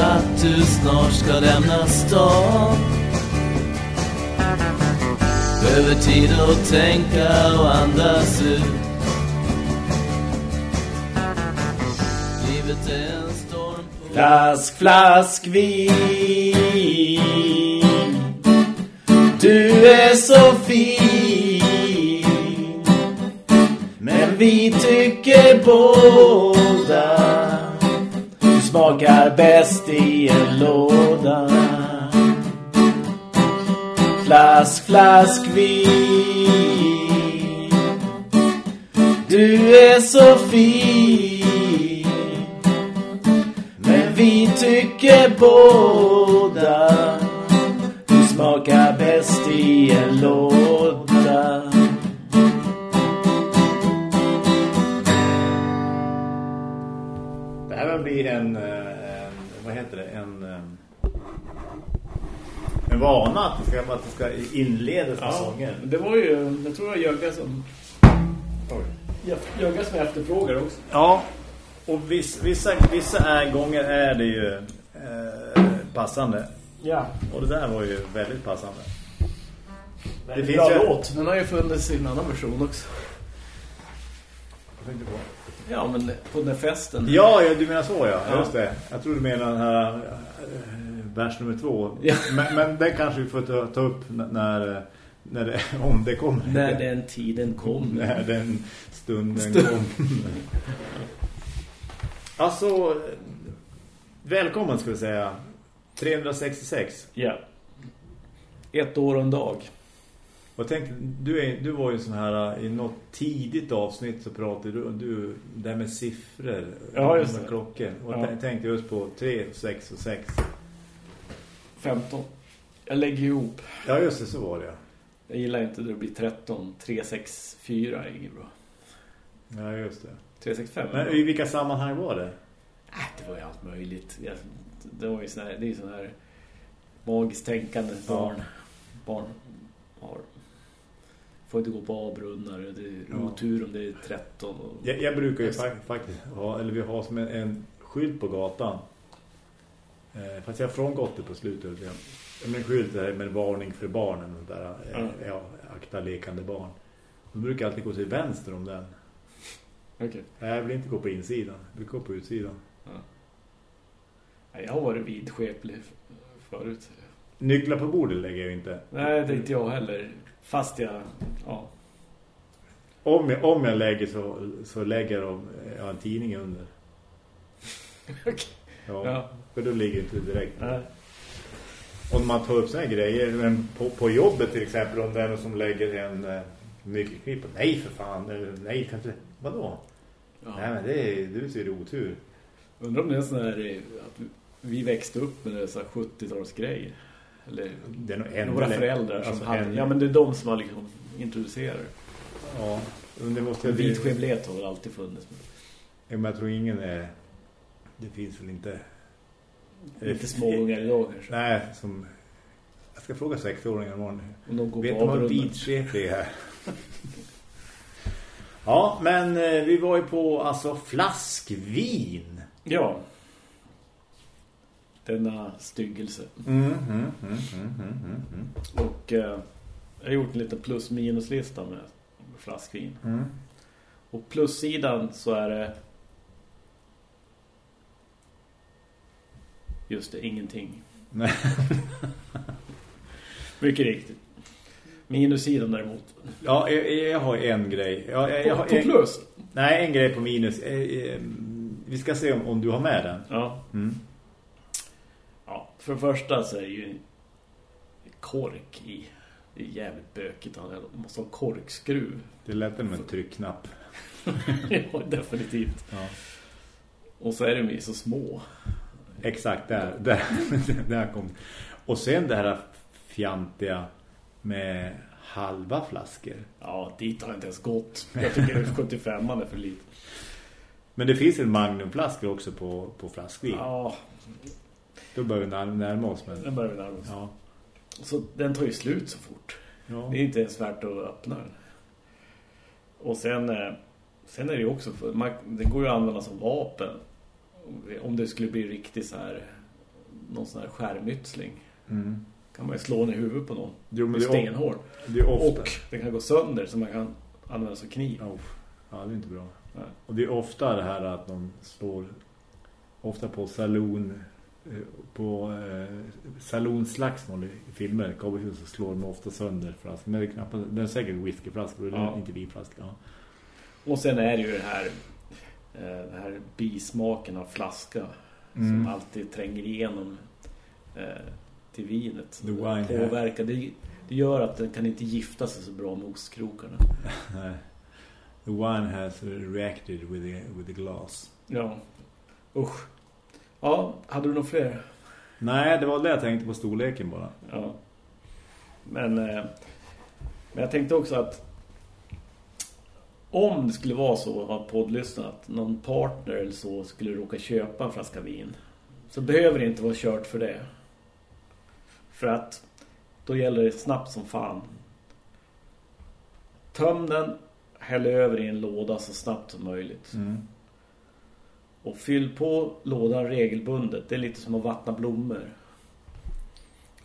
att du snart ska lämna stan. Behöver tid att tänka och andas ut. Livet är en storm på Flask, flask vin. Du är så fin. Men vi tycker båda smakar bäst i en låda. Flask, flask vin. Du är så fin. Men vi tycker båda Du smakar bäst i en låda. Börjar bli en, eh, en vad heter det, en eh, en vana att det ska, att det ska inledas Ja, sånger. det var ju, jag tror jag Jögga som Jögga som efterfrågar också. Ja, och viss, vissa, vissa är, gånger är det ju eh, passande. Ja. Och det där var ju väldigt passande. Det, Det är finns bra ju- låt. Den har ju funnits i en annan version också. Jag tänkte på. Ja, men på den festen. Ja, ja, du menar så ja. Ja. Just det. Jag tror du menar den här äh, vers nummer två. Ja. Men, men det kanske vi får ta, ta upp när, när det, om det kommer. När den tiden kom. När den stunden Stund. kom. alltså, välkommen ska vi säga. 366. Ja. Ett år och en dag. Och tänk, du, är, du var ju sån här, i något tidigt avsnitt så pratade du, du där med siffror. Ja, just med det. klockor. Och Ja. tänkte just på 3, 6 och 6. 15. Jag lägger ihop. Ja, just det, så var det. Jag gillar inte det blir 13. 3, 6, 4 är inget bra. Ja, just det. 3, 6, 5. Men i vilka sammanhang var det? Äh, det var ju allt möjligt. Det var ju sån här, det är ju sån här magiskt tänkande barn. Barn har får inte gå på avbrunnar. Det är Ja. otur om det är 13. Och, Jag, jag brukar ju fa- faktiskt ha, eller vi har som en, en skylt på gatan. Eh, fast jag har frångått det på slutet. Jag, jag en skylt där med varning för barnen. Och där, eh, Ja. ja, akta lekande barn. Då brukar jag alltid gå till vänster om den. Nej, Jag vill inte gå på insidan. Jag vill gå på utsidan. Nej, jag har varit vidskeplig förut. Nycklar på bordet lägger jag inte. Nej, det är inte jag heller. Fast jag... Ja. Om jag, om jag lägger så, så lägger jag en tidning under. Okej. Ja, Ja. För då ligger inte det direkt. Nej. Om man tar upp såna här grejer men på, på jobbet till exempel om det är någon som lägger en eh, nyckelknipp. Nej för fan, nej kan inte. Vadå? Ja. Nej men det är, du ser otur. Undrar om det är sån här eh, att vi växte upp med dessa 70-talsgrejer. Eller Det är nog ännu några föräldrar som alltså, hade... ännu- Ja, men det är de som har liksom introducerat. Ja, det måste jag har väl alltid funnits. Men jag tror ingen är... Det finns väl inte... Inte småungar idag kanske. Nej, som... Jag ska fråga 60-åringar imorgon. Om de går Vet på du vad avrunden. vidskeplig är? ja, men eh, vi var ju på alltså flaskvin. Ja. Denna styggelse. Mm, mm, mm, mm, mm, mm. Och eh, jag har gjort en liten plus-minus-lista med flaskvin. Och plussidan så är det just det, ingenting. Nej. Mycket riktigt. Minussidan däremot. Ja, jag, jag har en grej. Jag, jag, På, på en, plus? Nej, en grej på minus. Eh, eh, Vi ska se om, om du har med den. Ja. Mm. För det första så är det ju kork i. Det är jävligt bökigt. Man måste ha korkskruv. Det lät med en tryckknapp. ja, definitivt. Ja. Och så är de ju så små. Exakt, där, där, där kom Och sen det här fjantiga med halva flaskor. Ja, dit har jag inte ens gått. Jag tycker 75 är för lite. Men det finns en magnumflaskor också på, på flaskvin. Ja, Då börjar vi när- närma oss. Men, den börjar vi närma oss. ja. Så den tar ju slut så fort. Ja. Det är inte ens värt att öppna den. Och sen, eh, sen är det ju också... För, man, den går ju att använda som vapen. Om det skulle bli riktigt så här någon sån här skärmytsling. Mm. Kan man ju slå ner huvudet på någon. Jo, men det är, stenhård. det är ofta... Och det kan gå sönder så man kan använda som kniv. Ja, ja, det är inte bra. Nej. Och det är ofta det här att de slår ofta på saloon på eh, salonslagsmål i filmer cowboyfilmer så slår de ofta sönder flaskor. Men det är knappast, det är säkert whiskyflaskor Ja. inte vinflaskor. Ja. Och sen är det ju det här eh, det här bismaken av flaska som Mm. alltid tränger igenom eh, till vinet. The wine Påverkar. Det, det gör att den kan inte gifta sig så bra med ostkrokarna. The wine has reacted with the, with the glass. Ja. Usch. Ja, hade du några fler? Nej, det var det jag tänkte på storleken bara. Ja. Men, eh, men jag tänkte också att om det skulle vara så av poddlyssnarna att någon partner eller så skulle råka köpa en flaska vin så behöver det inte vara kört för det. För att då gäller det snabbt som fan. Töm den, häll över i en låda så snabbt som möjligt. Mm. Och fyll på lådan regelbundet. Det är lite som att vattna blommor.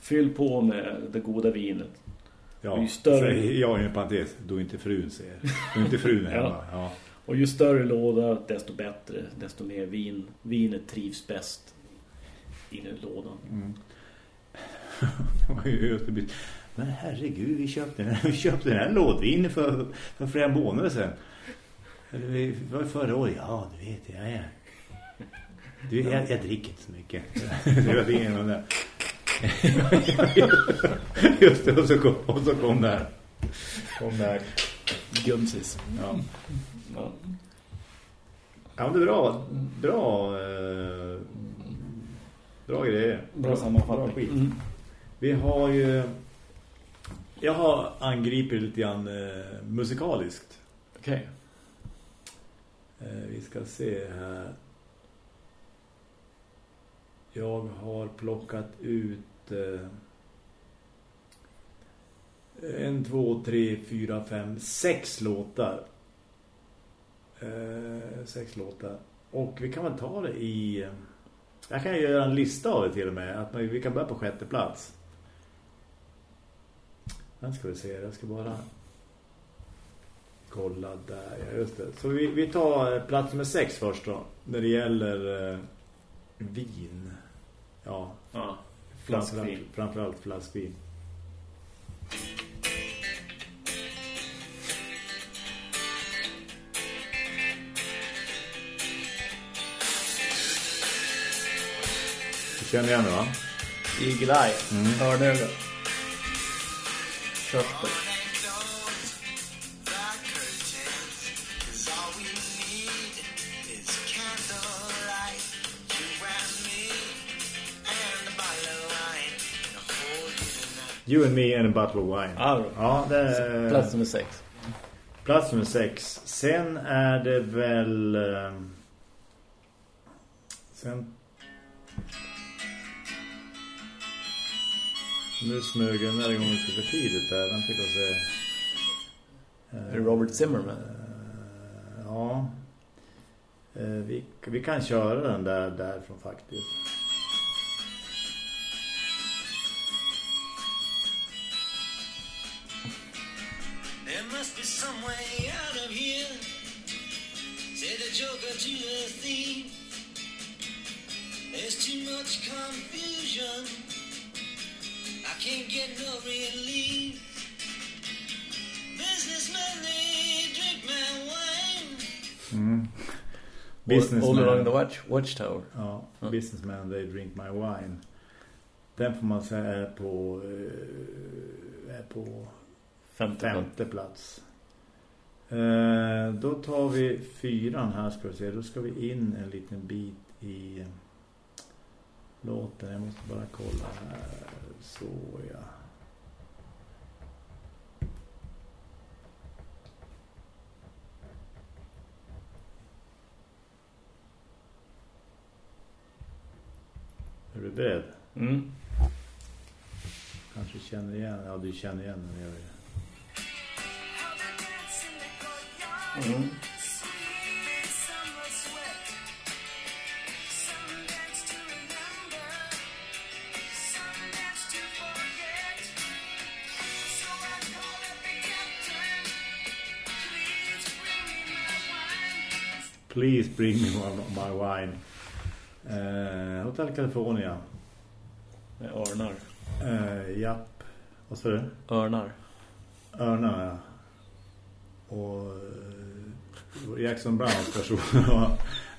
Fyll på med det goda vinet. Ja, Ju större- jag är en parentes, då inte frun ser. Då inte frun är Ja. hemma. Ja. Och ju större låda, desto bättre. Desto mer vin. Vinet trivs bäst in i lådan. Mm. Det var ju just det. Men herregud, vi köpte den, vi köpte den här lådvin för, för flera månader sedan. Eller vi- var det förra året? Ja, du vet, jag är... Du, jag, jag dricker inte så mycket. Det var det ena där. Just det, och så kom, och så kom det här. Kom det här. Gumsis. Ja. Ja. ja, men det är bra. Bra, eh, bra grejer. Bra sammanfattning. Bra skit. Mm. Vi har ju... Jag har angripit lite grann eh, musikaliskt. Okej. Eh, vi ska se här. Jag har plockat ut eh, en, två, tre, fyra, fem, sex låtar. Eh, sex låtar. Och vi kan väl ta det i... Jag kan göra en lista av det till och med. Att man- vi kan börja på sjätte plats. Den ska vi se. Jag ska bara kolla där. Ja, just det. Så vi, vi tar eh, plats nummer sex först då. När det gäller eh, vin. Ja. framförallt, Flaskvin. framförallt flaskvin. Du känner igen det va? Eagle Eye. Mm. Hörnöga. Köttet. You and me and a bottle of wine. Ja, bra. Ja, det Plats nummer sex. plats nummer sex. Sen är det väl... eh, Sen... Nu smög den där gången lite för tidigt där. Den fick oss. Är det Robert Zimmerman? Eh, Ja. Eh, Vi, vi kan köra den där därifrån faktiskt. Some way out of here. Say the joker to the thief. There's too much confusion. I can't get no relief. Businessmen, they drink my wine. Mm. All, all along the watch, Watchtower. Ja, Businessman, they drink my wine. Den får man säga är på, eh, är på Femte plats. femte plats. Eh, då tar vi fyran här ska vi se. Då ska vi in en liten bit i eh, låten. Jag måste bara kolla här. Så ja. Är du beredd? Mm. Kanske känner igen. Ja, du känner igen den. Gör det. Please bring me my wine. Eh, Hotel California. Örnar. Eh, japp. Vad sa du? Örnar. Örnar, ja. Och Jackson Browns version.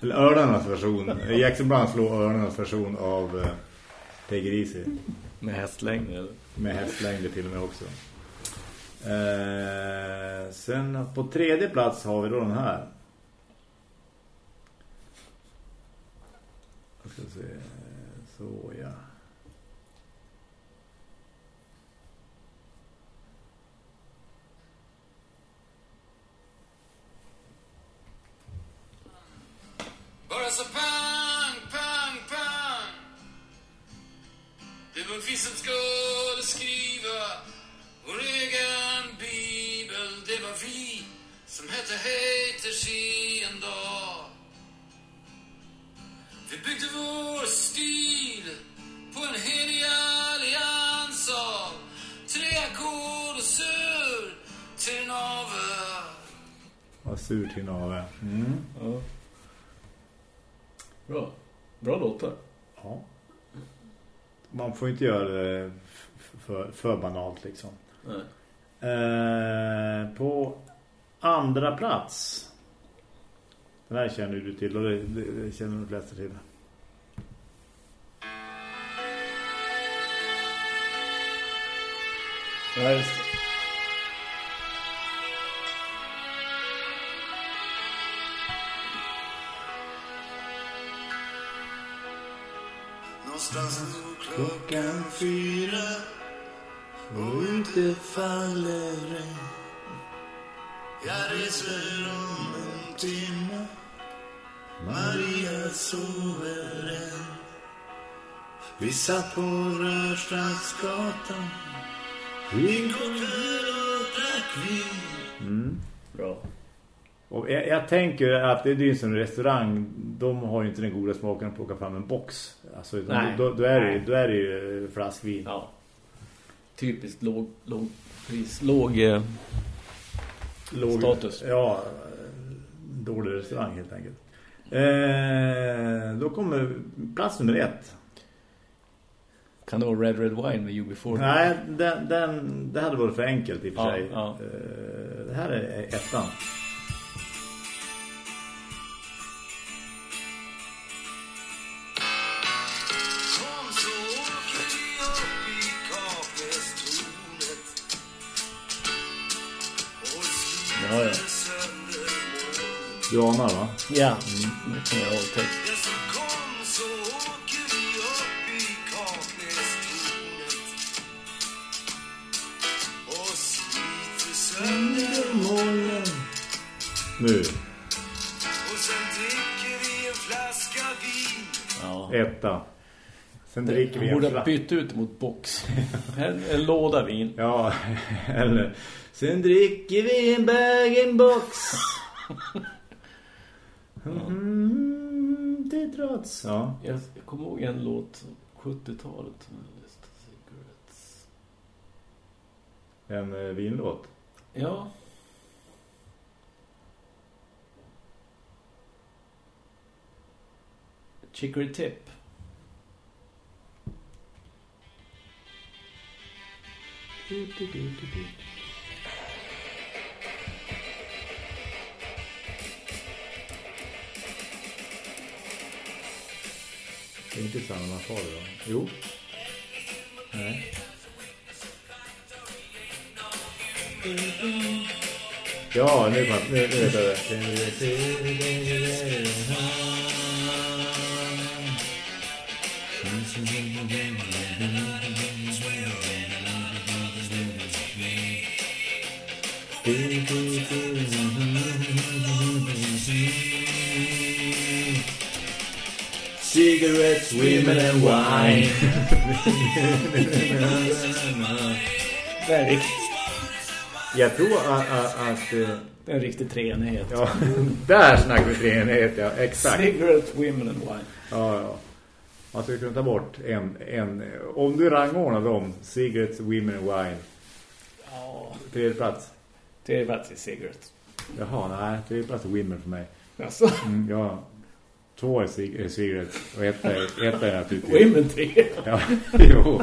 eller Örnarnas version. Jackson Brown slår Örnarnas version av eh, Easy. Med hästlängd eller? Med hästlängder till och med också. Eh, sen på tredje plats har vi då den här. Jag ska se. Som skulle skriva vår egen bibel. Det var vi som hette haters i en dag. Vi byggde vår stil på en helig allians av tre ackord och sur till navel. Vad sur till nave. Mm. Ja. Bra. Bra låtar. Ja. Man får inte göra det för, för banalt liksom. Eh, på andra plats. Den här känner du till och det, det, det känner de flesta till. Ja, just det. Någonstans nu klockan fyra och ute faller regn. Jag reser om en timme. Maria sover än. Vi satt på Rörstrandsgatan. Gick och och drack vin. Mm. Bra. Och jag, jag tänker att det är ju som en restaurang. De har ju inte den goda smaken att plocka fram en box. Alltså, Nej. då, då, är det, då är det ju flaskvin. Ja. Typiskt låg, låg pris. Låg eh, Låg, status. Ja, dålig restaurang helt enkelt. Eh, då kommer plats nummer ett. Kan det vara Red Red Wine med You Before? Nej, den, den, det hade varit för enkelt i och för Ja, sig. ja. Eh, det här är ettan. Moln. Du anar va? Ja, nu kommer jag ihåg text. Nu. och sen dricker vi en flaska vin Ja. Etta. Sen dricker vi en borde ha bytt ut mot box. en, en låda vin. Ja, eller sen dricker vi en bag-in-box. Mm, det är trots. Ja. Jag, jag kommer ihåg en låt 70-talet. som jag läste, Cigarettes. En eh, vinlåt. Ja. Chicory Tip. Det är inte samma man får det då. Jo. Nej. Ja, nu, kom- nu, nu vet jag det. Mm. Cigarettes, women and wine. Är, rikt, Jag tror att... att, att eh, det är en riktig treenighet. ja, där snackar vi treenighet, ja. Exakt. Cigarettes, Women and Wine. Ja, ja. Man skulle kunna ta bort en, en... Om du rangordnar dem, Cigarettes, Women and Wine. Ja, Tredje plats. det är faktiskt Cigarettes. Jaha, nej. Tredje plats är Women för mig. Alltså, Mm, ja. Två cig- är cigarett och ett är, ett är naturligtvis... women tre. Ja, jo.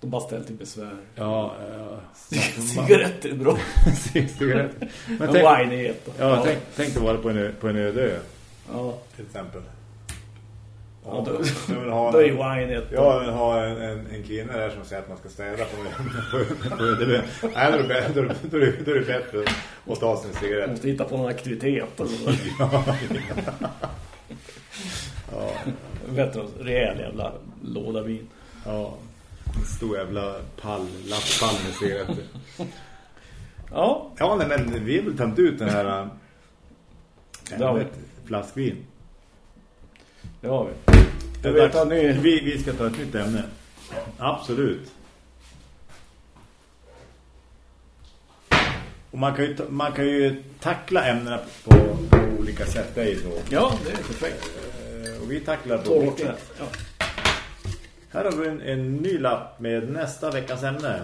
De bara ställt till besvär. Ja, ja. Cigaretter är bra. Cigaretter. Men tänk, wine är ett. ja, tänk, tänk att vara på en, på en öde ö, Ja, till exempel. Ja då, Jag vill ha då är en, wine ett. jag vill ha en, en, en kvinna där som säger att man ska städa på, på, på ö. Nej, då är det bättre, då, är det- då, är det- bättre att ta sig en cigarett. Måste hitta på någon aktivitet. Alltså. Ja, Bättre en rejäl jävla låda vin. ja. En stor jävla pall, lastpall med cigaretter. Ja, Ja, nej, men vi har väl tömt ut den här äh, flaskvin. Det har vi. Jag vet att ni... vi, vi ska ta ett nytt ämne. Absolut. Och man kan ju, man kan ju tackla ämnena på, på olika sätt. Det är ju så. Ja, det är perfekt. Eh, Och vi tacklar på Tolkning. sätt. Ja. Här har vi en, en ny lapp med nästa veckas ämne.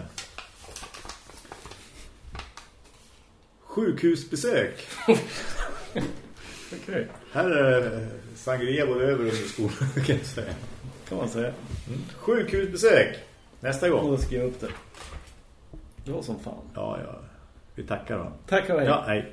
Sjukhusbesök. Okej, Här är sangria både över och under skolan kan jag säga. kan man säga. Sjukhusbesök. Nästa gång. Och skriva upp det. Det var som fan. Ja, ja. Vi tackar då. Tack och hej. Ja, hej.